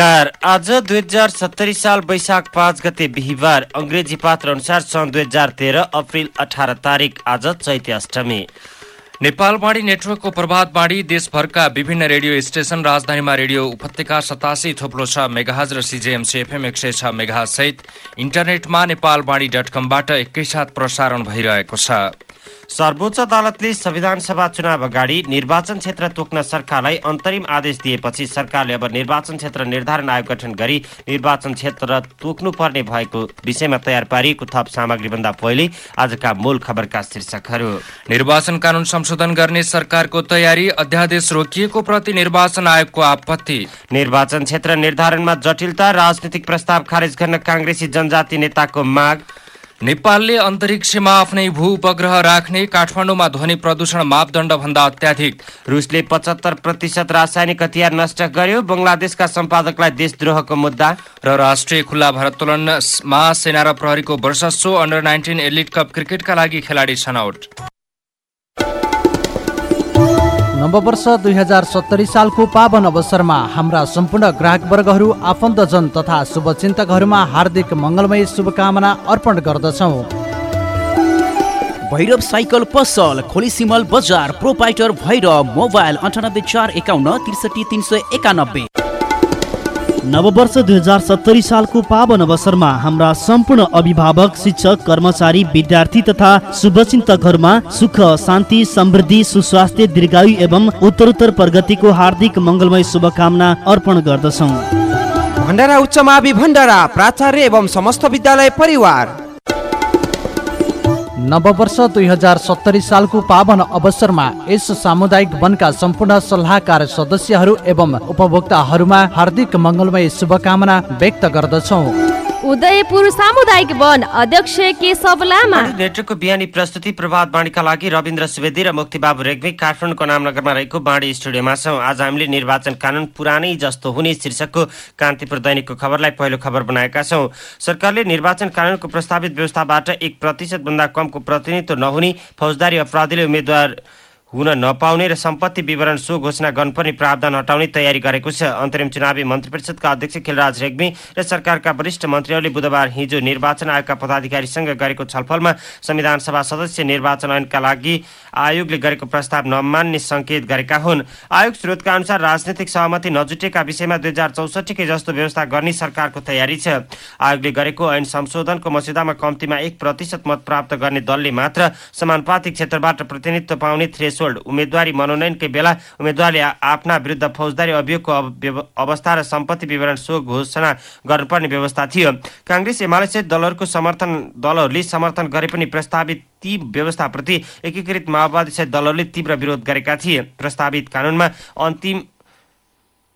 नमस्कार। आज दुई हजार सत्तरी साल वैशाख पाँच गते बिहिबार अङ्ग्रेजी पात्र अनुसार सन् दुई हजार तेह्र अप्रिल अठार तारिक आज चैत्य अष्टमी। नेपालवाणी नेटवर्कको प्रभात बाणी देशभरका विभिन्न रेडियो स्टेशन राजधानीमा रेडियो उपत्यका सतासी थोप्लो छ मेगाहज र सिजेएमसी एफएम एक सय छ मेगाहज सहित इन्टरनेटमा नेपालवाणी डट कमबाट एकैसाथ प्रसारण भइरहेको छ। सर्वोच्च अदालतले संविधान सभा चुनाव अगाडि निर्वाचन क्षेत्र तोक्न सरकारलाई अन्तरिम आदेश दिएपछि सरकारले अब निर्वाचन क्षेत्र निर्धारण आयोग गठन गरी निर्वाचन क्षेत्र तोक्नु पर्ने भएको विषयमा तयार पारिएको थप सामग्रीभन्दा पहिले आजका मूल खबरका शीर्षकहरू। निर्वाचन कानून संशोधन गर्ने सरकारको तयारी अध्यादेश रोकिएको प्रति निर्वाचन आयोगको आपत्ति। निर्वाचन क्षेत्र निर्धारणमा जटिलता राजनीतिक प्रस्ताव खारेज गर्न काङ्ग्रेसी जनजाति नेताको माग। नेपालले अन्तरिक्षमा आफ्नै भू उपग्रह राख्ने काठमाडौँमा ध्वनि प्रदूषण मापदण्ड भन्दा अत्याधिक। रुसले पचहत्तर प्रतिशत रासायनिक हतियार नष्ट गर्यो। बङ्गलादेशका सम्पादकलाई देशद्रोहको मुद्दा। र राष्ट्रिय खुल्ला भरोत्तोलनमा सेना र प्रहरीको वर्षस्व अन्डर नाइन्टिन एलिड कप क्रिकेटका लागि खेलाडी छनौट। नववर्ष दुई हजार सत्तरी सालको पावन अवसरमा हाम्रा सम्पूर्ण ग्राहक वर्गहरू आफन्तजन तथा शुभचिन्तकहरूमा हार्दिक मङ्गलमय शुभकामना अर्पण गर्दछौँ। भैरव साइकल पसल खोलिसिमल बजार प्रोपाइटर भैरव मोबाइल अन्ठानब्बे चार एकाउन्न त्रिसठी तिन सय एकानब्बे। नववर्ष दुई हजार सत्तरी सालको पावन अवसरमा हाम्रा सम्पूर्ण अभिभावक शिक्षक कर्मचारी विद्यार्थी तथा शुभचिन्तकहरूमा सुख शान्ति समृद्धि सुस्वास्थ्य दीर्घायु एवं उत्तरोत्तर प्रगतिको हार्दिक मङ्गलमय शुभकामना अर्पण गर्दछौँ। भण्डारा उच्च मावि भण्डारा प्राचार्य एवं समस्त विद्यालय परिवार। नववर्ष दुई हजार सत्तरी सालको पावन अवसरमा यस सामुदायिक वनका सम्पूर्ण सल्लाहकार सदस्यहरू एवं उपभोक्ताहरूमा हार्दिक मङ्गलमय शुभकामना व्यक्त गर्दछौँ। उदयपुर सामुदायिक वन अध्यक्ष केशव लामा। नेटवर्कको बिहानी प्रस्तुति प्रभात बाणीका लागि रविन्द्र सुवेदी र मुक्तिबाबु रेग्मी काठमाडौँको नामनगरमा रहेको बाणी स्टुडियोमा छौँ। आज हामीले निर्वाचन कानुन पुरानै जस्तो हुने शीर्षकको कान्तिपुर दैनिकको खबरलाई पहिलो खबर बनाएका छौँ। सरकारले निर्वाचन कानुनको प्रस्तावित व्यवस्थाबाट एक प्रतिशतभन्दा कमको प्रतिनिधित्व नहुने फौजदारी अपराधीले उम्मेद्वार हुन नपाउने र सम्पत्ति विवरण सो घोषणा गर्नुपर्ने प्रावधान हटाउने तयारी गरेको छ। अन्तरिम चुनावी मन्त्री परिषदका अध्यक्ष खिलराज रेग्मी र सरकारका वरिष्ठ मन्त्रीहरूले बुधबार हिजो निर्वाचन आयोगका पदाधिकारीसँग गरेको छलफलमा संविधान सभा सदस्य निर्वाचन ऐनका लागि आयोगले गरेको प्रस्ताव नमान्ने सङ्केत गरेका हुन्। आयोग स्रोतका अनुसार राजनैतिक सहमति नजुटेका विषयमा दुई हजार चौसठीकै जस्तो व्यवस्था गर्ने सरकारको तयारी छ। आयोगले गरेको ऐन संशोधनको मस्यौदामा कम्तीमा एक प्रतिशत मत प्राप्त गर्ने दलले मात्र समानुपातिक क्षेत्रबाट प्रतिनिधित्व पाउने थ्रेसोल्ड उम्मेद्वारी मनोनयनकै बेला उम्मेद्वारले आफ्ना विरुद्ध फौजदारी अभियोगको अवस्था र सम्पत्ति विवरण सो घोषणा गर्नुपर्ने व्यवस्था थियो। काङ्ग्रेस एमाले सहित दलहरूको समर्थन दलहरूले समर्थन गरे पनि प्रस्तावित ती व्यवस्थाप्रति एकीकृत माओवादी सहित दलहरूले तीव्र विरोध गरेका थिए। प्रस्तावित कानुनमा अन्तिम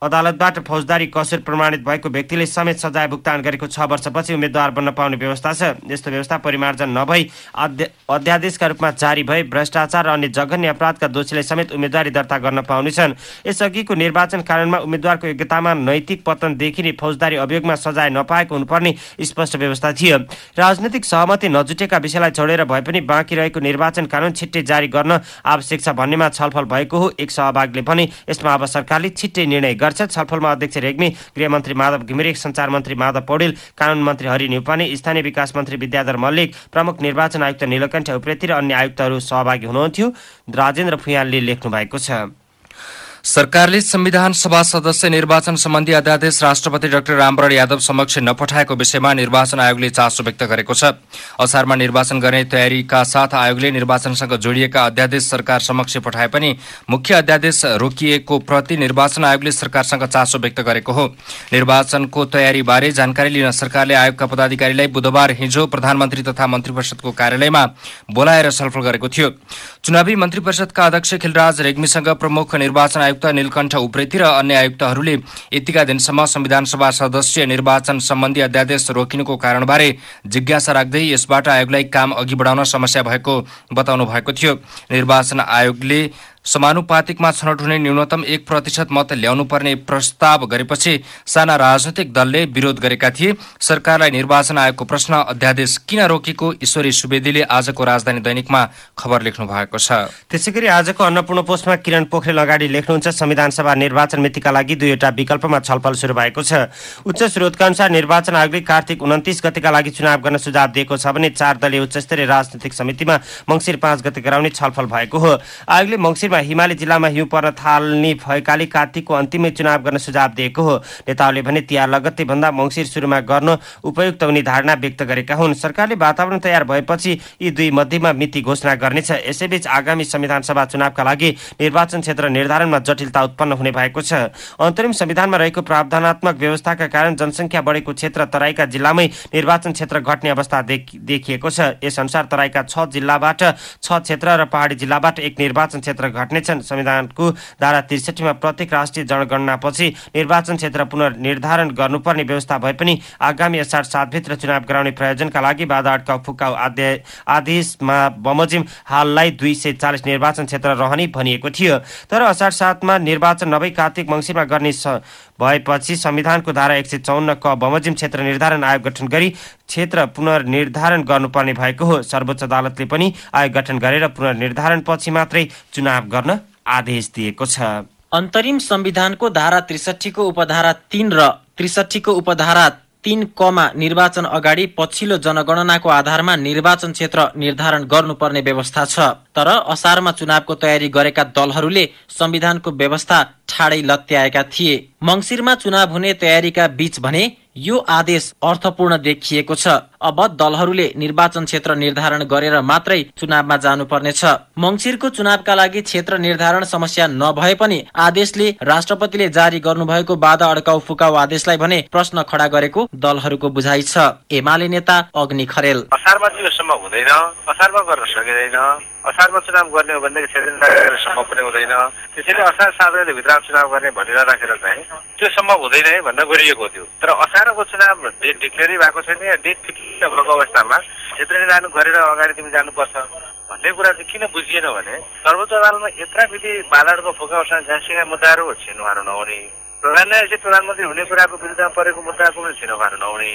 अदालतबाट फौजदारी कसुर प्रमाणित भएको व्यक्तिले समेत सजाय भुक्तान गरेको छ वर्षपछि उम्मेद्वार बन्न पाउने व्यवस्था छ। यस्तो व्यवस्था परिमार्जन नभई अध्यादेशका रूपमा जारी भए भ्रष्टाचार र अन्य जघन्य अपराधका दोषीले समेत उम्मेद्वारी दर्ता गर्न पाउनेछन्। यसअघिको निर्वाचन कानुनमा उम्मेद्वारको योग्यतामा नैतिक पतन देखिने फौजदारी अभियोगमा सजाय नपाएको हुनुपर्ने स्पष्ट व्यवस्था थियो। राजनैतिक सहमति नजुटेका विषयलाई छोडेर भए पनि बाँकी रहेको निर्वाचन कानुन छिट्टै जारी गर्न आवश्यक छ भन्नेमा छलफल भएको हो एक सहभागले भने यसमा अब सरकारले छिट्टै निर्णय गर्छ। गर्छ छलफलमा अध्यक्ष रेग्मी गृहमन्त्री माधव घिमिरे सञ्चार मन्त्री माधव पौडेल कानुन मन्त्री हरि न्युपाने स्थानीय विकास मन्त्री विद्याधर मल्लिक प्रमुख निर्वाचन आयुक्त निलकण्ठ उप्रेती र अन्य आयुक्तहरू सहभागी हुनुहुन्थ्यो। राजेन्द्र फुयालले लेख्नु भएको छ। सरकारले संविधान सभा सदस्य निर्वाचन सम्बन्धी अध्यादेश राष्ट्रपति डाक्टर रामवरण यादव समक्ष नपठाएको विषयमा निर्वाचन आयोगले चासो व्यक्त गरेको छ। असारमा निर्वाचन गर्ने तयारीका साथ आयोगले निर्वाचनसँग जोडिएका अध्यादेश सरकार समक्ष पठाए पनि मुख्य अध्यादेश रोकिएको प्रति निर्वाचन आयोगले सरकारसँग चासो व्यक्त गरेको हो। निर्वाचनको तयारीबारे जानकारी लिन सरकारले आयोगका पदाधिकारीलाई बुधबार हिजो प्रधानमन्त्री तथा मन्त्री परिषदको कार्यालयमा बोलाएर छलफल गरेको थियो। चुनावी मन्त्री परिषदका अध्यक्ष खिलराज रेग्मीसँग प्रमुख निर्वाचन आयुक्त निलकण्ठ उप्रेती र अन्य आयुक्तहरूले यतिका दिनसम्म संविधान सभा सदस्य निर्वाचन सम्बन्धी अध्यादेश रोकिनुको कारणबारे जिज्ञासा राख्दै यसबाट आयोगलाई काम अघि बढाउन समस्या भएको बताउनु भएको थियो। निर्वाचन आयोगले समानुपातिकमा छनौट हुने न्यूनतम एक प्रतिशत मत ल्याउनु पर्ने प्रस्ताव गरेपछि साना राजनैतिक दलले विरोध गरेका थिए। सरकारलाई निर्वाचन आयोगको प्रश्न अध्यादेश किन रोकेको? ईश्वरी सुवेदीले आजको राजधानी दैनिकमा खबर लेख्नु भएको छ। त्यसै गरी आजको अन्नपूर्ण पोस्टमा किरण पोखरेल अगाडि लेख्नुहुन्छ। संविधान सभा निर्वाचन मितिका लागि दुईवटा विकल्पमा छलफल शुरू भएको छ। उच्च स्रोतका अनुसार निर्वाचन आयोगले कार्तिक उन्तिस गतिका लागि चुनाव गर्न सुझाव दिएको छ भने चार दलीय उच्चस्तरीय राजनैतिक समितिमा मङ्सिर पाँच गते गराउने छलफल भएको हो। आयोगले हिमाली जिल्लामा हिउँ पर्न थाल्ने भएकाले कार्तिकको अन्तिमै चुनाव गर्न सुझाव दिएको हो। नेताहरूले भने तिहार लगत्तै भन्दा मङ्सिर सुरुमा गर्न उपयुक्त हुने धारणा व्यक्त गरेका हुन्। सरकारले वातावरण तयार भएपछि यी दुई मध्येमा मिति घोषणा गर्नेछ। यसैबीच आगामी संविधान सभा चुनावका लागि निर्वाचन क्षेत्र निर्धारणमा जटिलता उत्पन्न हुने भएको छ। अन्तरिम संविधानमा रहेको प्रावधानात्मक व्यवस्थाका कारण जनसङ्ख्या बढेको क्षेत्र तराईका जिल्लामै निर्वाचन क्षेत्र घट्ने अवस्था देखिएको छ। यस अनुसार तराईका छ जिल्लाबाट छ क्षेत्र र पहाडी जिल्लाबाट एक निर्वाचन क्षेत्र घट्नेछन्। संविधानको धारा त्रिसठीमा प्रत्येक राष्ट्रिय जनगणनापछि निर्वाचन क्षेत्र पुनर्निर्धारण गर्नुपर्ने व्यवस्था भए पनि आगामी असार सातभित्र चुनाव गराउने प्रयोजनका लागि बाधा अड्काउ आदेशमा बमोजिम हाललाई दुई सय चालिस निर्वाचन क्षेत्र रहने भनिएको थियो। तर असार सातमा निर्वाचन नभई कार्तिक मङ्सिरमा गर्ने भएपछि संविधानको धारा एक सय चौन्न क बमोजिम क्षेत्र निर्धारण आयोग गठन गरी क्षेत्र पुनर्निर्धारण गर्नुपर्ने भएको हो। सर्वोच्च अदालतले पनि आयोग गठन गरेर पुनर्निर्धारण पछि मात्रै चुनाव गर्न आदेश दिएको छ। अन्तरिम संविधानको धारा त्रिसठीको उपधारा तीन र त्रिसठीको उपधारा तीन कमा निर्वाचन अगाडि पछिल्लो जनगणनाको आधारमा निर्वाचन क्षेत्र निर्धारण गर्नुपर्ने व्यवस्था छ। तर असारमा चुनावको तयारी गरेका दलहरूले संविधानको व्यवस्था ठाडै लत्याएका थिए। मङ्सिरमा चुनाव हुने तयारीका बीच भने यो आदेश अर्थपूर्ण देखिएको छ। अब दलहरूले निर्वाचन क्षेत्र निर्धारण गरेर मात्रै चुनावमा जानुपर्नेछ। मङ्सिरको चुनावका लागि क्षेत्र निर्धारण समस्या नभए पनि आदेशले राष्ट्रपतिले जारी गर्नुभएको बाधा अड्काउ फुकाउ आदेशलाई भने प्रश्न खडा गरेको दलहरूको बुझाइ छ। एमाले नेता अग्नि खरेल। असारमा सम्भव हुँदैन। असारमा गर्न सकिँदैन। असारमा चुनाव गर्ने हो भनेदेखि क्षेत्र सम्भव पनि हुँदैन। त्यसैले असार सात भित्र चुनाव गर्ने भनेर राखेर चाहिँ त्यो सम्भव हुँदैन है भन्न गरिएको थियो। तर असारको चुनाव डेट डिक्लेयरै भएको छैन या डेट फिक्स भएको अवस्थामा क्षेत्र निर्धारण गरेर अगाडि तिमी जानुपर्छ। भन्ने कुरा चाहिँ किन बुझिएन भने सर्वोच्च अदालतमा यत्र विधि बाधाहरूको फोकाउँछ झाँसीका मुद्दाहरू छिर्नुहार नहुने। प्रधान न्यायाधीश प्रधानमन्त्री हुने कुराको विरुद्धमा परेको मुद्दाको पनि छिर्नुहार नहुने।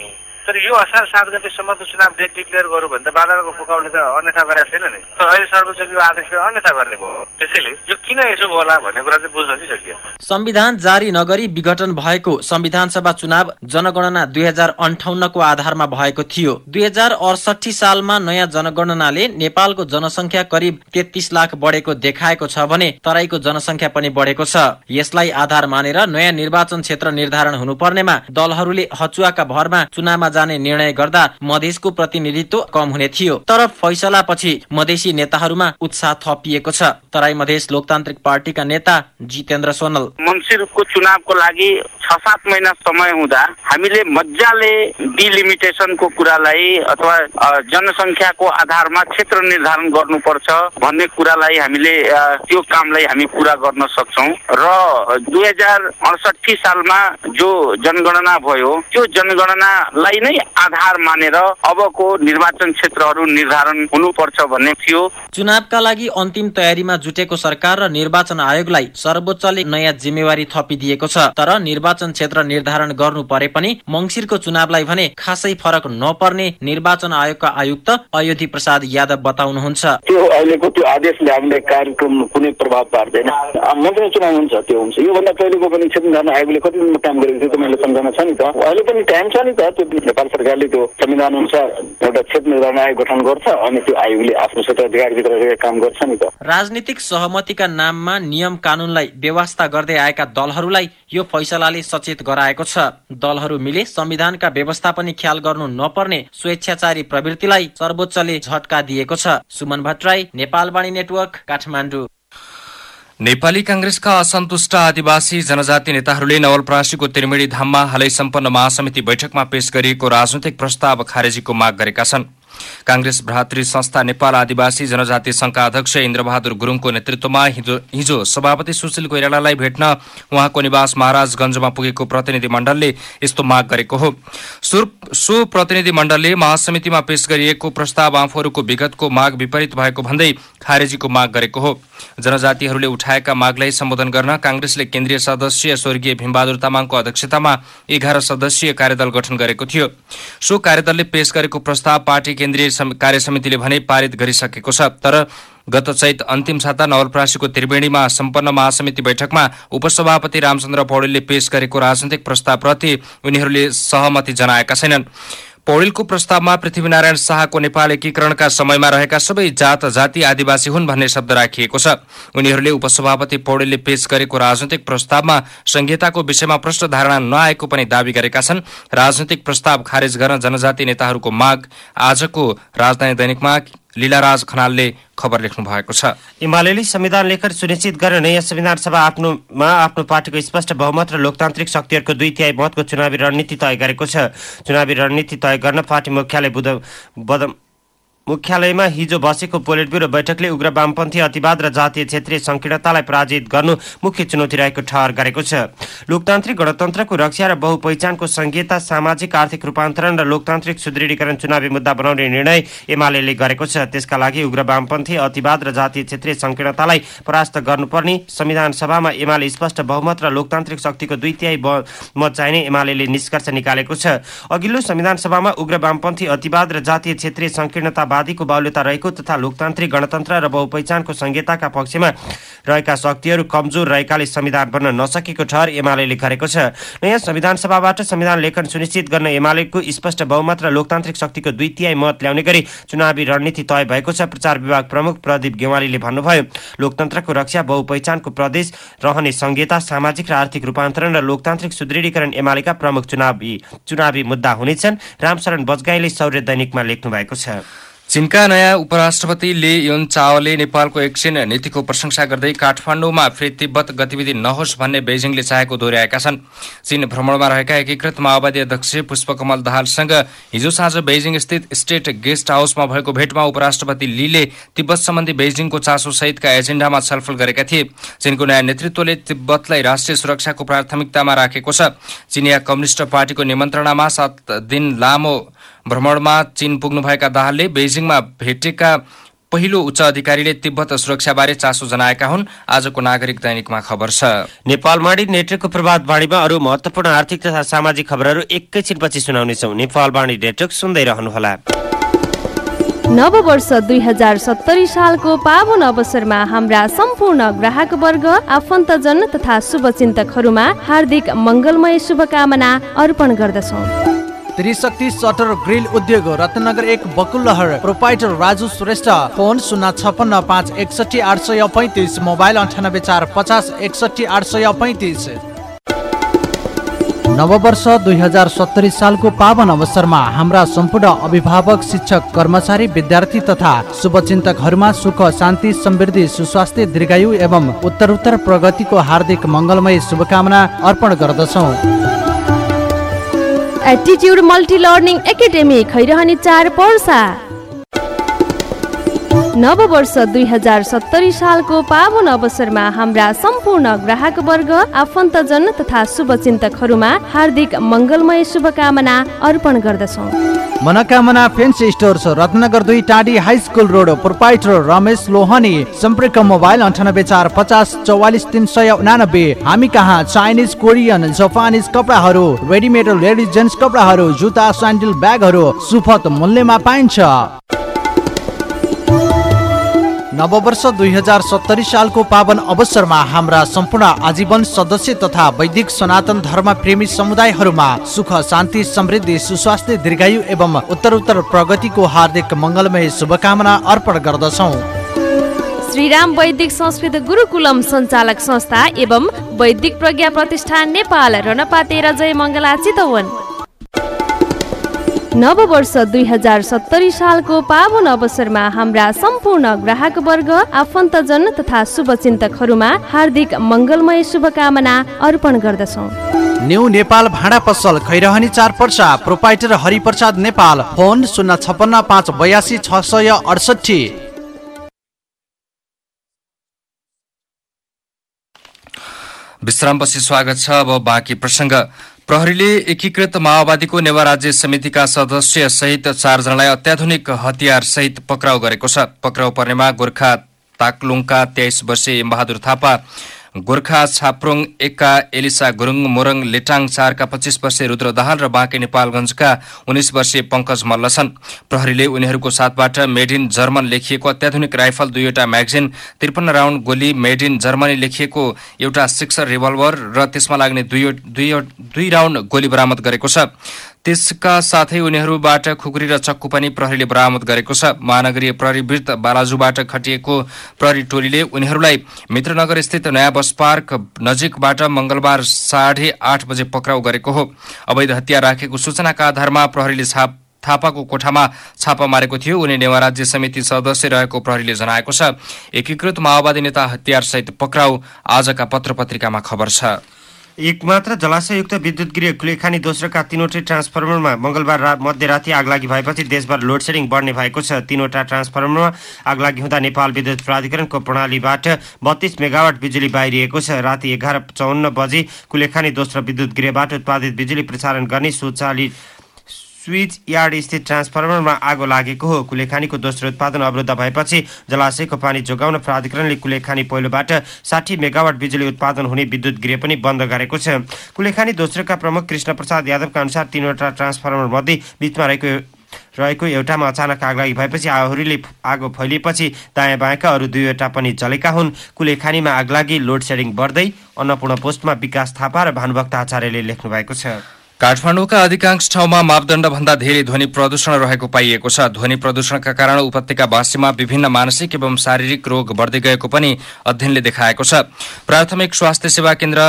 तर यो असार सात गतेसम्मको चुनाव डेट डिक्लेयर गरौँ भने त बाधाको फुकाउने त अन्यथा गरेको छैन नि। अहिले सर्वोच्चको आदेशले अन्यथा गर्ने भयो। त्यसैले यो किन यसो होला भन्ने कुरा चाहिँ बुझ्न सकियो। संविधान जारी नगरी विघटन भएको संविधान सभा चुनाव जनगणना दुई हजार अन्ठाउन्नको आधारमा भएको थियो। दुई हजार अडसठी सालमा नयाँ जनगणनाले नेपालको जनसङ्ख्या करिब तेत्तिस लाख बढेको देखाएको छ भने तराईको जनसङ्ख्या पनि बढेको छ। यसलाई आधार मानेर नयाँ निर्वाचन क्षेत्र निर्धारण हुनुपर्नेमा दलहरूले हचुवाका भरमा चुनावमा जाने निर्णय गर्दा मधेसको प्रतिनिधित्व कम हुने थियो। तर फैसलापछि मधेसी नेताहरूमा उत्साह थपिएको छ। तराई मधेस लोकतान्त्रिक पार्टीका नेता जितेन्द्र सोनल। मङ्सिरको चुनावको लागि छ सात महिना समय हुँदा हामीले मजाले डिलिमिटेसनको कुरालाई अथवा जनसङ्ख्याको आधारमा क्षेत्र निर्धारण गर्नुपर्छ भन्ने कुरालाई हामीले त्यो कामलाई हामी पुरा गर्न सक्छौँ। र दुई हजार अडसठी सालमा जो जनगणना भयो त्यो जनगणनालाई नै आधार मानेर अबको निर्वाचन क्षेत्रहरू निर्धारण हुनुपर्छ भन्ने थियो। चुनावका लागि अन्तिम तयारीमा जुटेको सरकार र निर्वाचन आयोगलाई सर्वोच्चले नयाँ जिम्मेवारी थपिदिएको छ तर निर्वाचन क्षेत्र निर्धारण गर्नु परे पनि मङ्सिरको चुनावलाई भने खासै फरक नपर्ने निर्वाचन आयोगका आयुक्त अयोधी प्रसाद यादव बताउनुहुन्छ। त्यो अहिलेको त्यो आदेशले हामीलाई कार्यक्रम कुनै प्रभाव पार्दैन। मन्त्री चुनाव हुन्छ त्यो हुन्छ। योभन्दा पहिलेको पनि क्षेत्र आयोगले कति काम गरेको थियो तपाईँले सम्झना छ नि त। अहिले पनि टाइम छ नि त त्यो नेपाल सरकारले त्यो संविधान अनुसार एउटा क्षेत्र निर्धारण आयोग गठन गर्छ अनि त्यो आयोगले आफ्नो क्षेत्राधिकारभित्र काम गर्छ नि त। राजनीतिक सहमतिका नाममा नियम कानूनलाई व्यवस्था गर्दै आएका दलहरूलाई यो फैसलाले सचेत गराएको छ। दलहरू मिले संविधानका व्यवस्था पनि ख्याल गर्नु नपर्ने स्वेच्छाचारी प्रवृत्तिलाई सर्वोच्चले झट्का दिएको छ। सुमन भट्टराई नेपालवाणी नेटवर्क काठमाडौँ। नेपाली कांग्रेसका असन्तुष्ट आदिवासी जनजाति नेताहरूले नवलपरासीको त्रिवेणी धाममा हालै सम्पन्न महासमिति बैठकमा पेश गरिएको राजनैतिक प्रस्ताव खारेजीको माग गरेका छन्। कांग्रेस भ्रातृ संस्था नेपाल आदिवासी जनजाति संघका अध्यक्ष इन्द्रबहादुर गुरूङको नेतृत्वमा हिजो सभापति सुशील कोइरालालाई भेट्न उहाँको निवास महाराजगंजमा पुगेको प्रतिनिधि मण्डलले यस्तो माग गरेको हो। सो प्रतिनिधि मण्डलले महासमितिमा पेश गरिएको प्रस्ताव आफूहरूको विगतको माग विपरीत भएको भन्दै खारेजीको माग गरेको हो। जनजातिहरूले उठाएका मागलाई सम्बोधन गर्न काङ्ग्रेसले केन्द्रीय सदस्य स्वर्गीय भीमबहादुर तामाङको अध्यक्षतामा एघार सदस्यीय कार्यदल गठन गरेको थियो। सो कार्यदलले पेश गरेको प्रस्ताव पार्टी केन्द्रीय कार्य समितिले भने पारित गरिसकेको छ। तर गत चैत अन्तिम साता नवलप्रासीको त्रिवेणीमा सम्पन्न महासमिति बैठकमा उपसभापति रामचन्द्र पौडेलले पेश गरेको राजनैतिक प्रस्तावप्रति उनीहरूले सहमति जनाएका छैनन्। पौडेलको प्रस्तावमा पृथ्वीनारायण शाहको नेपाल एकीकरणका समयमा रहेका सबै जात जाति आदिवासी हुन् भन्ने शब्द राखिएको छ। उनीहरूले उपसभापति पौडेलले पेश गरेको राजनैतिक प्रस्तावमा संहिताको विषयमा प्रष्ट धारणा नआएको पनि दावी गरेका छन्। राजनैतिक प्रस्ताव खारेज गर्न जनजाति नेताहरूको माग आजको राजधानी दैनिकमा लीलाराज खनालले खबर लेख्नु भएको छ। एमाले संविधान लेखन सुनिश्चित गर्न नयाँ संविधान सभा आफ्नोमा आफ्नो पार्टीको स्पष्ट बहुमत र लोकतान्त्रिक शक्तिहरूको दुई तिहाई मतको चुनावी रणनीति तय गरेको छ। चुनावी रणनीति तय गर्न पार्टी मुख्यालय बुध मुख्यालयमा हिजो बसेको पोलिट ब्युरो बैठकले उग्र वामपन्थी अतिवाद र जातीय क्षेत्रीय संकीर्णतालाई पराजित गर्नु मुख्य चुनौती रहेको ठहर गरेको छ। लोकतान्त्रिक गणतन्त्रको रक्षा र बहुपहिचानको संघीयता सामाजिक आर्थिक रूपान्तरण र लोकतान्त्रिक सुदृढीकरण चुनावी मुद्दा बनाउने निर्णय एमाले गरेको छ। त्यसका लागि उग्र वामपन्थी अतिवाद र जातीय क्षेत्रीय संकीर्णतालाई परास्त गर्नुपर्ने संविधान सभामा एमाले स्पष्ट बहुमत र लोकतान्त्रिक शक्तिको दुई तिहाई मत चाहिने एमाले निष्कर्ष निकालेको छ। अघिल्लो संविधान सभामा उग्र वामपन्थी अतिवाद र जातीय क्षेत्रीय संकीर्णता वादीको बाहुल्यता रहेको तथा लोकतान्त्रिक गणतन्त्र र बहुपहिचानको संहिताका पक्षमा रहेका शक्तिहरू कमजोर रहेकाले संविधान बन्न नसकेको ठहर एमाले गरेको छ। नयाँ संविधान सभाबाट संविधान लेखन सुनिश्चित गर्न एमालेको स्पष्ट बहुमत र लोकतान्त्रिक शक्तिको दुई मत ल्याउने गरी चुनावी रणनीति तय भएको छ प्रचार विभाग प्रमुख प्रदीप गेवालीले भन्नुभयो। लोकतन्त्रको रक्षा बहुपहिचानको प्रदेश रहने संहिता सामाजिक र आर्थिक रूपान्तरण र लोकतान्त्रिक सुदृढीकरण एमालेका प्रमुख चुनावी चुनावी मुद्दा हुनेछन्। रामशरण बजगाईले सौर्य दैनिकमा लेख्नु भएको छ। चीनका नयाँ उपराष्ट्रपति ले युन चावले नेपालको एकछिन नीतिको प्रशंसा गर्दै काठमाडौँमा फेरि तिब्बत गतिविधि नहोस् भन्ने बेजिङले चाहेको दोहोऱ्याएका छन्। चीन भ्रमणमा रहेका एकीकृत माओवादी अध्यक्ष पुष्पकमल दाहालसँग हिजो साँझ बेजिङ स्थित स्टेट गेस्ट हाउसमा भएको भेटमा उपराष्ट्रपति लीले तिब्बत सम्बन्धी बेजिङको चासो सहितका एजेण्डामा छलफल गरेका थिए। चीनको नयाँ नेतृत्वले तिब्बतलाई राष्ट्रिय सुरक्षाको प्राथमिकतामा राखेको छ। चिनिया कम्युनिष्ट पार्टीको निमन्त्रणामा सात दिन लामो भ्रमणमा चीन पुग्नुभएका दाहालले बेजिङमा भेटेका पहिलो उच्च अधिकारीले तिब्बत सुरक्षाबारे चासो जनाएका हुन्। आजको नागरिक दैनिकमा खबर छ। नेपालवाणी नेटवर्कको प्रभात बाणीमा अरू महत्वपूर्ण आर्थिक तथा सामाजिक खबरहरू एकैछिनपछि सुनाउनेछौ। नेपालवाणी नेटवर्क सुन्दै रहनुहोला। नव वर्ष दुई हजार सत्तरी सालको पावन अवसरमा हाम्रा सम्पूर्ण ग्राहक वर्ग आफन्तजन तथा शुभचिन्तकहरूमा हार्दिक मङ्गलमय शुभकामना अर्पण गर्दछौँ। त्रिशक्ति सटर ग्रिल उद्योग रत्नगर एक बकुलहर प्रोपाइटर राजु श्रेष्ठ फोन शून्य छपन्न पाँच एकसठी आठ सय पैँतिस मोबाइल अन्ठानब्बे चार पचास एकसठी आठ सय पैँतिस। नववर्ष दुई हजार सत्तरी सालको पावन अवसरमा हाम्रा सम्पूर्ण अभिभावक शिक्षक कर्मचारी विद्यार्थी तथा शुभचिन्तकहरूमा सुख शान्ति समृद्धि सुस्वास्थ्य दीर्घायु एवं उत्तरोत्तर प्रगतिको हार्दिक मङ्गलमय शुभकामना अर्पण गर्दछौँ। Attitude multi learning academy Khairahani चार पर्सा नव वर्ष दुई हजार सत्तरी सालको पावन अवसरमा हाम्रा सम्पूर्ण ग्राहक वर्ग आफन्तजन तथा शुभचिन्तकहरूमा हार्दिक मङ्गलमय शुभकामना अर्पण गर्दछौँ। मनोकामना फेन्सी स्टोर्स रत्नगर दुई Tadhi high school road proprietor Ramesh Lohani सम्पर्क मोबाइल अन्ठानब्बे चार पचास चौवालिस तिन सय उनानब्बे। हामी कहाँ? चाइनिज कोरियन जापानिज कपडाहरू रेडिमेड लेडिज जेन्ट्स कपडाहरू जुत्ता स्यान्डल ब्यागहरू सुपथ मूल्यमा पाइन्छ। नववर्ष दुई हजार सत्तरी सालको पावन अवसरमा हाम्रा सम्पूर्ण आजीवन सदस्य तथा वैदिक सनातन धर्म प्रेमी समुदायहरूमा सुख शान्ति समृद्धि सुस्वास्थ्य दीर्घायु एवं उत्तरोत्तर प्रगतिको हार्दिक मङ्गलमय शुभकामना अर्पण गर्दछौ। श्रीराम वैदिक संस्कृत गुरुकुलम सञ्चालक संस्था एवं वैदिक प्रज्ञा प्रतिष्ठान नेपाल रणपा तेह्र जय मङ्गला चितवन। नव वर्ष दुई हजार सत्तरी सालको पावन अवसरमा हाम्रा सम्पूर्ण ग्राहक वर्ग आफन्तजन तथा शुभचिन्तकहरूमा हार्दिक मङ्गलमय शुभकामना अर्पण गर्दछौ। न्यू नेपाल भाँडा पसल खैरहनी चार पर्सा प्रोपाइटर हरिप्रसाद नेपाल फोन शून्य छपन्न पाँच बयासी छ सय अडसठी विश्रामपछि स्वागत छ अब बाँकी प्रसङ्ग। प्रहरीले एकीकृत माओवादीको नेवा राज्य समितिका सदस्य सहित चारजनालाई अत्याधुनिक हतियार सहित पक्राउ गरेको छ। पक्राउ पर्नेमा गोर्खा ताकलुङका तेइस वर्षीय बहादुर थापा गोर्खा छाप्रोङ एकका एलिसा गुरुङ मोरङ लेटाङ चारका पच्चिस वर्षीय रुद्र दाहाल र बाँके नेपालगंजका उन्नाइस वर्षीय पंकज मल्ल छन्। प्रहरीले उनीहरूको साथबाट मेड इन जर्मन लेखिएको अत्याधुनिक राइफल दुईवटा म्यागजिन त्रिपन्न राउण्ड गोली मेड इन जर्मनी लेखिएको एउटा सिक्सर रिभल्भर र त्यसमा लाग्ने दुई राउण्ड गोली बरामद गरेको छ। त्यसका साथै उनीहरूबाट खुकुरी र चक्कु पनि प्रहरीले बरामद गरेको छ। महानगरीय प्रहरी वृत्त बालाजुबाट खटिएको प्रहरी टोलीले उनीहरूलाई मित्रनगर स्थित नयाँ बस पार्क नजिकबाट मंगलबार साढे आठ बजे पक्राउ गरेको हो। अवैध हतियार राखेको सूचनाका आधारमा प्रहरीले छाप थापाको कोठामा छापा मारेको थियो। उनी नेवा राज्य समिति सदस्य रहेको प्रहरीले जनाएको छ। एकीकृत माओवादी नेता हतियारसहित पक्राउ आजका पत्र पत्रिकामा खबर छ। एक मात्र जलाशययुक्त विद्युत गृह कुलेखानी दोस्रोका तीनवटै ट्रान्सफर्मरमा मङ्गलबार मध्यराति आगलागी भएपछि देशभर लोड सेडिङ बढ्ने भएको छ। तीनवटा ट्रान्सफर्मरमा आगलागी हुँदा नेपाल विद्युत प्राधिकरणको प्रणालीबाट बत्तीस मेगावाट बिजुली बाहिरिएको छ। राति एघार चौन्न बजी कुलेखानी दोस्रो विद्युत गृहबाट उत्पादित बिजुली प्रसारण गर्ने स्वचालित स्विच यार्ड स्थित ट्रान्सफर्मरमा आगो लागेको हो। कुलेखानीको दोस्रो उत्पादन अवरुद्ध भएपछि जलाशयको पानी जोगाउन प्राधिकरणले कुलेखानी पहिलोबाट साठी मेगावाट बिजुली उत्पादन हुने विद्युत गृह पनि बन्द गरेको छ। कुलेखानी दोस्रोका प्रमुख कृष्ण प्रसाद यादवका अनुसार तीनवटा ट्रान्सफर्मर मध्ये बिचमा रहेको रहेको एउटामा अचानक आगलागी भएपछि आहुरीले आगो फैलिएपछि दायाँ बायाँका अरू दुईवटा पनि जलेका हुन्। कुलेखानीमा आगलागी लोड सेडिङ बढ्दै अन्नपूर्ण पोस्टमा विकास थापा र भानुभक्त आचार्यले लेख्नु भएको छ। काठमाडौँका अधिकांश ठाउँमा मापदण्डभन्दा धेरै ध्वनि प्रदूषण रहेको पाइएको छ। ध्वनि प्रदूषणका कारण उपत्यकावासीमा विभिन्न मानसिक एवं शारीरिक रोग बढ्दै गएको पनि अध्ययनले देखाएको छ। प्राथमिक स्वास्थ्य सेवा केन्द्र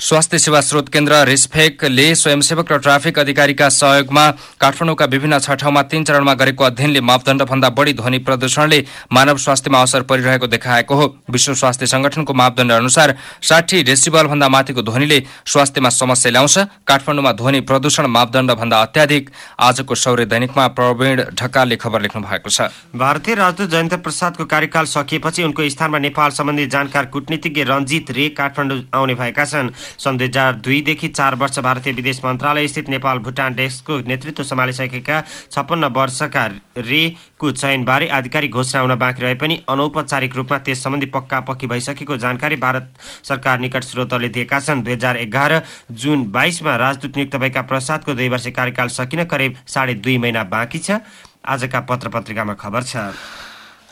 स्वास्थ्य सेवा स्रोत केन्द्र रिस्फेकले स्वयंसेवक र ट्राफिक अधिकारीका सहयोगमा काठमाडौँका विभिन्न छ ठाउँमा तीन चरणमा गरेको अध्ययनले मापदण्डभन्दा बढी ध्वनि प्रदूषणले मानव स्वास्थ्यमा असर परिरहेको देखाएको हो। विश्व स्वास्थ्य संगठनको मापदण्ड अनुसार साठी डेसिबलभन्दा माथिको ध्वनिले स्वास्थ्यमा समस्या ल्याउँछ। काठमाडौँमा ध्वनि प्रदूषण मापदण्डभन्दा अत्याधिक। आजको सौर्य दैनिकमा प्रवीण ढकालले खबर लेख्नु भएको छ। भारतीय राजदूत जयन्त प्रसादको कार्यकाल सकिएपछि उनको स्थानमा नेपाल सम्बन्धी जानकार कूटनीतिज्ञ रञ्जित रे काठमाडौँ आउने भएका छन्। सन् दुई हजार दुईदेखि चार वर्ष भारतीय विदेश मन्त्रालय स्थित नेपाल भुटान डेस्कको नेतृत्व सम्हालिसकेका छप्पन्न वर्षका रेको चयनबारे आधिकारिक घोषणा हुन बाँकी रहे पनि अनौपचारिक रूपमा त्यस सम्बन्धी पक्का पक्की भइसकेको जानकारी भारत सरकार निकट स्रोतले दिएका छन्। दुई हजार एघार जुन बाइसमा राजदूत नियुक्त भएका प्रसादको दुई वर्ष कार्यकाल सकिन करिब साढे दुई महिना बाँकी छ। आजका पत्र पत्रिकामा खबर छ।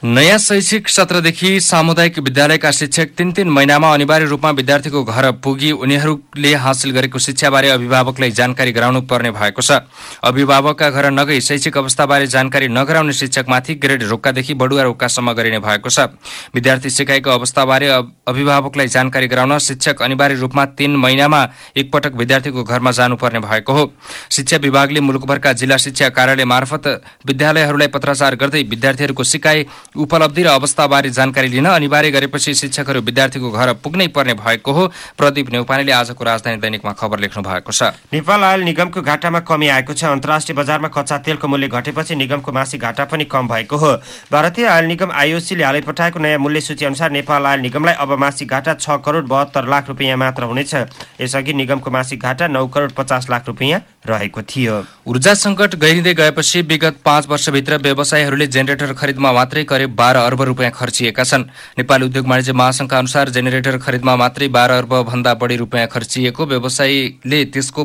नयाँ शैक्षिक सत्रदेखि सामुदायिक विद्यालयका शिक्षक तीन तीन महिनामा अनिवार्य रूपमा विद्यार्थीको घर पुगी उनीहरूले हासिल गरेको शिक्षाबारे अभिभावकलाई जानकारी गराउनु पर्ने भएको छ। अभिभावकका घर नगई शैक्षिक अवस्थाबारे जानकारी नगराउने शिक्षकमाथि ग्रेड रोक्कादेखि बडुवा रोक्कासम्म गरिने भएको छ। विद्यार्थी सिकाइको अवस्थाबारे अभिभावकलाई जानकारी गराउन शिक्षक अनिवार्य रूपमा तीन महिनामा एकपटक विद्यार्थीको घरमा जानुपर्ने भएको हो। शिक्षा विभागले मुलुकभरका जिल्ला शिक्षा कार्यालय मार्फत विद्यालयहरूलाई पत्राचार गर्दै विद्यार्थीहरूको सिकाइ उपलब्धि र अवस्थाबारे जानकारी लिन अनिवार्य गरेपछि शिक्षकहरू विद्यार्थीको घर पुग्नै पर्ने भएको हो। प्रदीप नेउपानेले आजको राजधानी दैनिकमा खबर लेख्नु भएको छ। नेपाल आयल निगमको घाटामा कमी आएको छ। अन्तर्राष्ट्रिय बजारमा कच्चा तेलको मूल्य घटेपछि निगमको मासिक घाटा पनि कम भएको हो। भारतीय आयल निगम आइओसीले हालै पठाएको नयाँ मूल्य सूची अनुसार नेपाल आयल निगमलाई अब मासिक घाटा छ करोड बहत्तर लाख रुपियाँ मात्र हुनेछ। यसअघि निगमको मासिक घाटा नौ करोड पचास लाख रुपियाँ रहेको थियो। ऊर्जा सङ्कट गहिरिँदै गएपछि विगत पाँच वर्षभित्र व्यवसायीहरूले जेनेरेटर खरिदमा मात्रै करिब बाह्र अर्ब रुपियाँ खर्चिएका छन्। नेपाली उद्योग वाणिज्य महासंघका अनुसार जेनेरेटर खरिदमा मात्रै बाह्र अर्ब भन्दा बढी रुपियाँ खर्चिएको व्यवसायीले त्यसको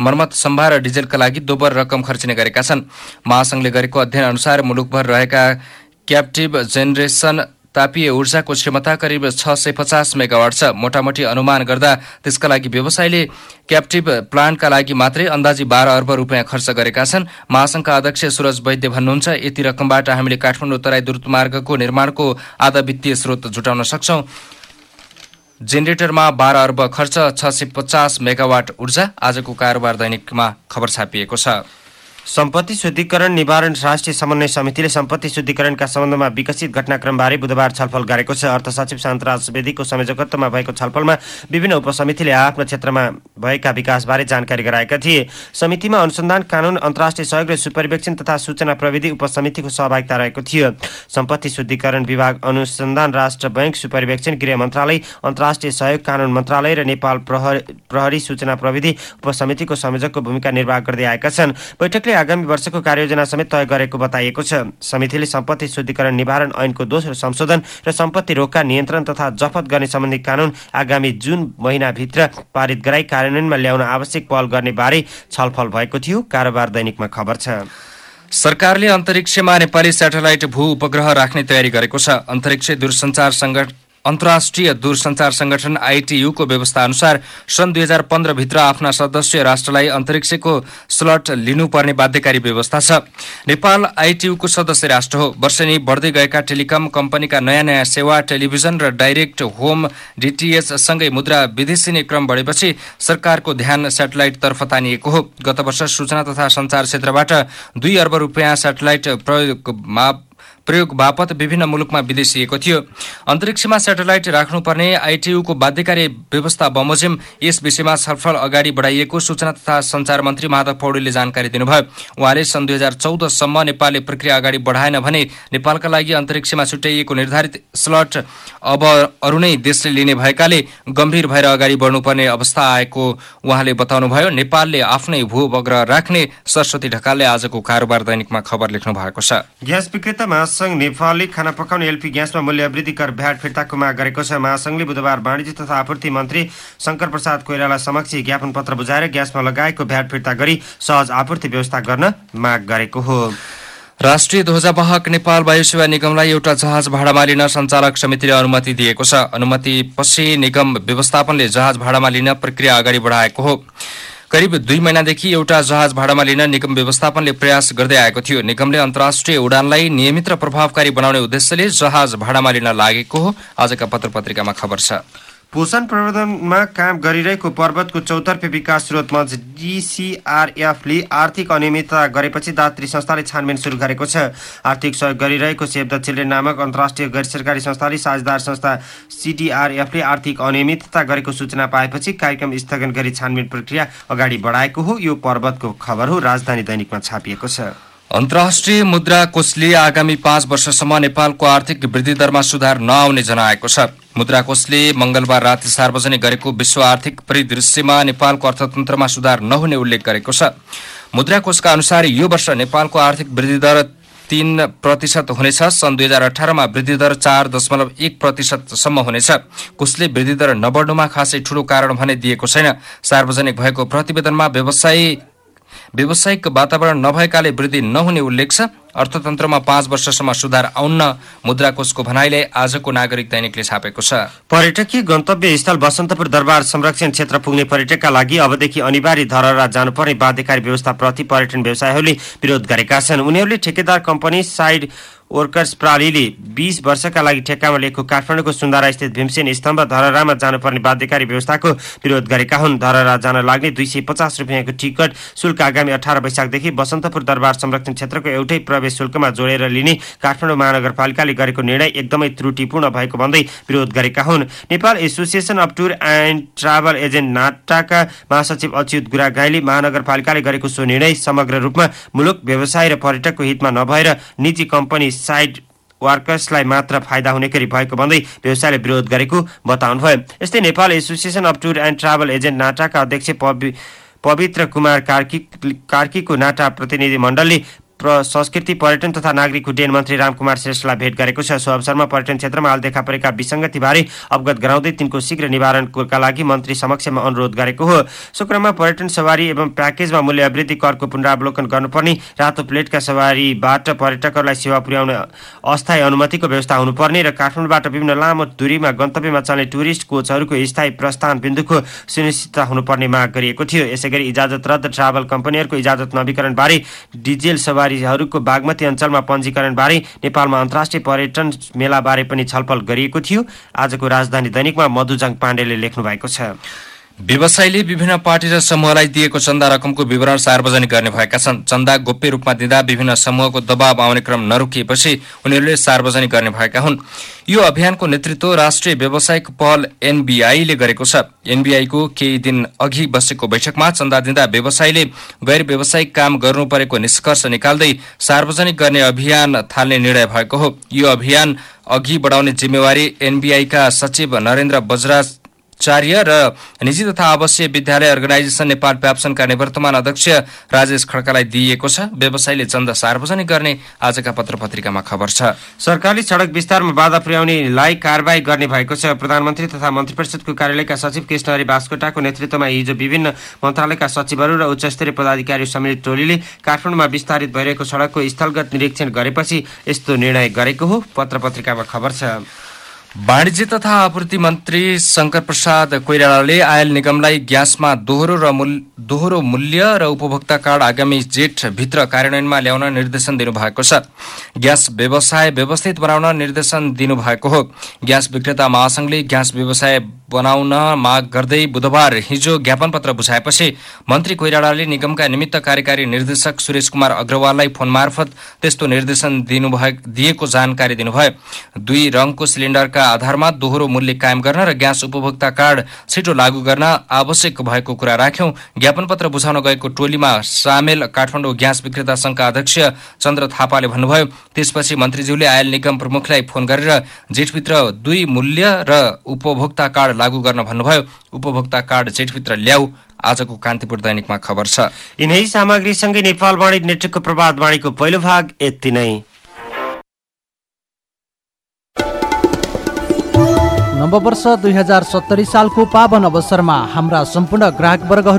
मर्मत सम्भार र डिजेलका लागि दोबर रकम खर्चिने गरेका छन्। महासंघले गरेको अध्ययन अनुसार मुलुकभर रहेका क्याप्टिभ जेनेरेसन तापीय ऊर्जाको क्षमता करिब छ सय पचास मेगावाट छ। मोटामोटी अनुमान गर्दा त्यसका लागि व्यवसायले क्याप्टिभ प्लान्टका लागि मात्रै अन्दाजी बाह्र अर्ब रुपियाँ खर्च गरेका छन्। महासंघका अध्यक्ष सुरज वैद्य भन्नुहुन्छ यति रकमबाट हामीले काठमाडौँ तराई द्रुतमार्गको निर्माणको आधा वित्तीय स्रोत जुटाउन सक्छौ। जेनेरेटरमा बाह्र अर्ब खर्च छ सय पचास मेगावाट ऊर्जा आजको कारोबार दैनिकमा खबर छापिएको छ। सम्पत्ति शुद्धिकरण निवारण राष्ट्रिय समन्वय समितिले सम्पत्ति शुद्धिकरणका सम्बन्धमा विकसित घटनाक्रमबारे बुधबार छलफल गरेको छ। अर्थ सचिव शान्तराज सुवेदीको संयोजकत्वमा भएको छलफलमा विभिन्न उपसमितिले आफ्नो क्षेत्रमा भएका विकासबारे जानकारी गराएका थिए। समितिमा अनुसन्धान कानून अन्तर्राष्ट्रिय सहयोग र सुपरिवेक्षण तथा सूचना प्रविधि उपसमितिको सहभागिता रहेको थियो। सम्पत्ति शुद्धिकरण विभाग अनुसन्धान राष्ट्र बैंक सुपरिवेक्षण गृह मन्त्रालय अन्तर्राष्ट्रिय सहयोग कानून मन्त्रालय र नेपाल प्रहरी सूचना प्रविधि उपसमितिको संयोजकको भूमिका निर्वाह गर्दै आएका छन्। बैठकले आगामी वर्षको कार्ययोजना समेत तय गरेको बताइएको छ। समितिले सम्पत्ति शुद्धिकरण निवारण ऐनको दोस्रो संशोधन र सम्पत्ति रोगका नियन्त्रण तथा जफत गर्ने सम्बन्धी कानून आगामी जुन महिनाभित्र पारित गराई कार्यान्वयनमा ल्याउन आवश्यक पहल गर्ने बारे छलफल भएको थियो कारोबार दैनिकमा खबर छ। सरकारले अन्तरिक्षमा नेपाली सेटेलाइट भू उपग्रह राख्ने तयारी गरेको छ। अन्तरिक्ष दूरसञ्चार सङ्गठन अन्तर्राष्ट्रिय दूरसञ्चार संगठन आइटियुको व्यवस्था अनुसार सन् दुई हजार पन्ध्रभित्र आफ्ना सदस्य राष्ट्रलाई अन्तरिक्षको स्लट लिनुपर्ने बाध्यकारी व्यवस्था छ। नेपाल आइटियुको सदस्य राष्ट्र हो। वर्षेनी बढ्दै गएका टेलिकम कम्पनीका नयाँ नयाँ सेवा टेलिभिजन र डाइरेक्ट होम डिटिएच सँगै मुद्रा विदेशिने क्रम बढेपछि सरकारको ध्यान सेटेलाइटतर्फ तानिएको हो। गत वर्ष सूचना तथा संचार क्षेत्रबाट दुई अर्ब रुपियाँ सेटेलाइट प्रयोगमा प्रयोग बापत विभिन्न मुलुकमा विदेशिएको थियो। अन्तरिक्षमा सेटेलाइट राख्नुपर्ने आइटियुको बाध्यकारी व्यवस्था बमोजिम यस विषयमा छलफल अगाडि बढाइएको सूचना तथा संचार मन्त्री माधव पौडेलले जानकारी दिनुभयो। उहाँले सन् दुई हजार चौधसम्म नेपालले प्रक्रिया अगाडि बढाएन भने नेपालका लागि अन्तरिक्षमा छुट्याइएको निर्धारित स्लट अब अरू नै देशले लिने भएकाले गम्भीर भएर अगाडि बढ्नुपर्ने अवस्था आएको उहाँले बताउनुभयो। नेपालले आफ्नै भू उपग्रह राख्ने सरस्वती ढकालले आजको कारोबार दैनिकमा खबर लेख्नु भएको छ। ग्यास विक्रेता महासंघ नेपालले खाना पकाउने एलपी ग्यासमा मूल्य वृद्धि कर भ्याट फिर्ताको माग गरेको छ। महासंघले बुधबार वाणिज्य तथा आपूर्ति मन्त्री शङ्कर प्रसाद कोइराला समक्ष ज्ञापन पत्र बुझाएर ग्यासमा लगाएको भ्याट फिर्ता गरी सहज आपूर्ति व्यवस्था गर्न माग गरेको हो। राष्ट्रिय ध्वजावाहक नेपाल वायुसेवा निगमलाई एउटा जहाज भाडामा लिन सञ्चालक समितिले अनुमति दिएको छ। अनुमतिपछि निगम व्यवस्थापनले जहाज भाडामा लिन प्रक्रिया अगाडि बढाएको हो। करिब दुई महिनादेखि एउटा जहाज भाडामा लिन निगम व्यवस्थापनले प्रयास गर्दै आएको थियो। निगमले अन्तर्राष्ट्रिय उडानलाई नियमित र प्रभावकारी बनाउने उद्देश्यले जहाज भाडामा लिन लागेको हो। आजका पत्र पत्रिकामा खबर छ। पोषण प्रवर्धनमा काम गरिरहेको पर्वतको चौतर्फे विकास स्रोत मञ्च डिसिआरएफले आर्थिक अनियमितता गरेपछि दात्री संस्थाले छानबिन सुरु गरेको छ। आर्थिक सहयोग गरिरहेको सेभ द चिल्ड्रेन नामक अन्तर्राष्ट्रिय गैर सरकारी संस्थाले साझेदार संस्था सिडिआरएफले आर्थिक अनियमितता गरेको सूचना पाएपछि कार्यक्रम स्थगन गरी छानबिन प्रक्रिया अगाडि बढाएको हो। यो पर्वतको खबर हो। राजधानी दैनिकमा छापिएको छ। अन्तर्राष्ट्रिय मुद्रा कोषले आगामी पाँच वर्षसम्म नेपालको आर्थिक वृद्धि दरमा सुधार नआउने जनाएको छ। मुद्रा कोषले मंगलबार राति सार्वजनिक गरेको विश्व आर्थिक परिदृश्यमा नेपालको अर्थतन्त्रमा सुधार नहुने उल्लेख गरेको छ। मुद्रा कोषका अनुसार यो वर्ष नेपालको आर्थिक वृद्धि दर तीन प्रतिशत हुनेछ सन् दुई हजार अठारमा वृद्धि दर चार दशमलव एक प्रतिशतसम्म हुनेछ। कोषले वृद्धि दर नबढ्नुमा खासै ठूलो कारण भने दिएको छैन। सार्वजनिक भएको प्रतिवेदनमा व्यवसायी व्यावसायिक वातावरण नभएकाले वृद्धि नहुने उल्लेख छ। अर्थतन्त्रमा पाँच वर्षसम्म सुधार आउन्न मुद्रा कोषको भनाइले आजको नागरिक दैनिकले छापेको छ। पर्यटकीय गन्तव्य स्थल बसन्तपुर दरबार संरक्षण क्षेत्र पुग्ने पर्यटकका लागि अबदेखि अनिवार्य धरहरा जानुपर्ने बाध्यकारी व्यवस्थाप्रति पर्यटन व्यवसायहरूले विरोध गरेका छन्। उनीहरूले ठेकेदार कम्पनी साइड वर्कर्स प्रणालीले बीस वर्षका लागि ठेक्कामा लिएको काठमाडौँको सुन्दरा स्थित भीमसेन स्तम्भ धरहरामा जानुपर्ने बाध्यकारी व्यवस्थाको विरोध गरेका हुन्। धरहरा जान लाग्ने दुई सय पचास रुपियाँको टिकट शुल्क आगामी अठार वैशाखदेखि बसन्तपुर दरबार संरक्षण क्षेत्रको एउटै प्रवेश शुल्कमा जोडेर लिने काठमाडौँ महानगरपालिकाले गरेको निर्णय एकदमै त्रुटिपूर्ण भएको भन्दै विरोध गरेका हुन्। Nepal association of tour and travel agent नाटाका महासचिव अच्युत गुरागाईले महानगरपालिकाले गरेको सो निर्णय समग्र रूपमा मुलुक व्यवसाय र पर्यटकको हितमा नभएर निजी कम्पनी साइड वर्कर्सलाई मात्र फाइदा हुने गरी भएको भन्दै व्यवसायले विरोध गरेको बताउनुभयो। यस्तै Nepal association of tour and travel agent नाटाका अध्यक्ष पवित्र कुमार कार्की कार्कीको नाटा प्रतिनिधि मण्डलले संस्कृति पर्यटन तथा नागरिक उड्डयन मन्त्री रामकुमार श्रेष्ठलाई भेट गरेको छ। सो अवसरमा पर्यटन क्षेत्रमा हाल देखा परेका विसङ्गतिबारे अवगत गराउँदै तिनको शीघ्र निवारणका लागि मन्त्री समक्षमा अनुरोध गरेको हो। सो पर्यटन सवारी एवं प्याकेजमा मूल्य वृद्धि करको पुनरावलोकन गर्नुपर्ने रातो प्लेटका सवारीबाट पर्यटकहरूलाई सेवा पुर्याउने अस्थायी अनुमतिको व्यवस्था हुनुपर्ने र काठमाडौँबाट विभिन्न लामो दूरीमा गन्तव्यमा चल्ने टुरिस्ट कोचहरूको स्थायी प्रस्थान बिन्दुको सुनिश्चितता हुनुपर्ने माग गरिएको थियो। यसै गरी इजाजत रद्द ट्राभल कम्पनीहरूको इजाजत नवीकरणबारे डिजेल सवारी सवारीहरूको बागमती अञ्चलमा पञ्जीकरणबारे नेपालमा अन्तर्राष्ट्रिय पर्यटन मेलाबारे पनि छलफल गरिएको थियो। आजको राजधानी दैनिकमा मधुजङ पाण्डेले लेख्नु भएको छ। व्यवसायीले विभिन्न पार्टी र समूहलाई दिएको चन्दा रकमको विवरण सार्वजनिक गर्ने भएका छन्। चन्दा गोप्य रूपमा दिँदा विभिन्न समूहको दबाव आउने क्रम नरोकिएपछि उनीहरूले सार्वजनिक गर्ने भएका हुन्। यो अभियानको नेतृत्व राष्ट्रिय व्यावसायिक पहल एनबीआईले गरेको छ। एनबीआईको केही दिन अघि बसेको बैठकमा चन्दा दिँदा व्यवसायीले गैर व्यावसायिक काम गर्नु परेको निष्कर्ष निकाल्दै सार्वजनिक गर्ने अभियान थाल्ने निर्णय भएको हो। यो अभियान अघि बढाउने जिम्मेवारी एनबीआईका सचिव नरेन्द्र बजराज आचार्य र निजी तथा आवासीय विद्यालय अर्गनाइजेसन नेपाल प्याप्सनका निवर्तमान अध्यक्ष राजेश खड्कालाई दिइएको छ। व्यवसायीले चन्दा सार्वजनिक गर्ने आजका पत्र पत्रिकामा खबर छ। सरकारले सड़क विस्तारमा बाधा पुर्याउनेलाई कारवाही गर्ने भएको छ। प्रधानमन्त्री तथा मन्त्री परिषदको कार्यालयका सचिव कृष्णहरि बास्कोटाको नेतृत्वमा हिजो विभिन्न मन्त्रालयका सचिवहरू र उच्चस्तरीय पदाधिकारी सम्मिलित टोलीले काठमाडौँमा विस्तारित भइरहेको सड़कको स्थलगत निरीक्षण गरेपछि यस्तो निर्णय गरेको हो। पत्र पत्रिकामा खबर छ। वाणिज्य तथा आपूर्ति मन्त्री शङ्कर प्रसाद कोइरालाले आयल निगमलाई ग्यासमा दोहोरो र दोहोरो मूल्य र उपभोक्ता कार्ड आगामी जेठभित्र कार्यान्वयनमा ल्याउन निर्देशन दिनुभएको छ। ग्यास व्यवसाय व्यवस्थित बनाउन निर्देशन दिनुभएको हो। ग्यास विक्रेता महासंघले ग्यास व्यवसाय बनाउन माग गर्दै बुधबार हिजो ज्ञापन पत्र बुझाएपछि मन्त्री कोइरालाले निगमका निमित्त कार्यकारी निर्देशक सुरेश कुमार अग्रवाललाई फोन मार्फत त्यस्तो निर्देशन दिनुभए दिएको जानकारी दिनुभयो। दुई रङको सिलिण्डरका आधारमा दोहोरो मूल्य कायम गर्न र ग्यास उपभोक्ता कार्ड छिटो लागू गर्न आवश्यक भएको कुरा राख्यौं। ज्ञापन पत्र बुझाउन गएको टोलीमा सामेल काठमाडौँ ग्यास विक्रेता संघका अध्यक्ष चन्द्र थापाले भन्नुभयो त्यसपछि मन्त्रीज्यूले आयल निगम प्रमुखलाई फोन गरेर जेठभित्र दुई मूल्य र उपभोक्ता कार्ड लागू गर्न भन्नुभयो उपभोक्ता कार्ड जेठभित्र ल्याऊ आजको कान्तिपुर दैनिकमा खबर छ। यिनै सामग्रीसँगै नेपाल वाणिज्य नेटवर्कको प्रभात वाणीको पहिलो भाग यति नै। नववर्ष दुई हजार सत्तरी सालको पावन अवसरमा हाम्रा सम्पूर्ण ग्राहक वर्ग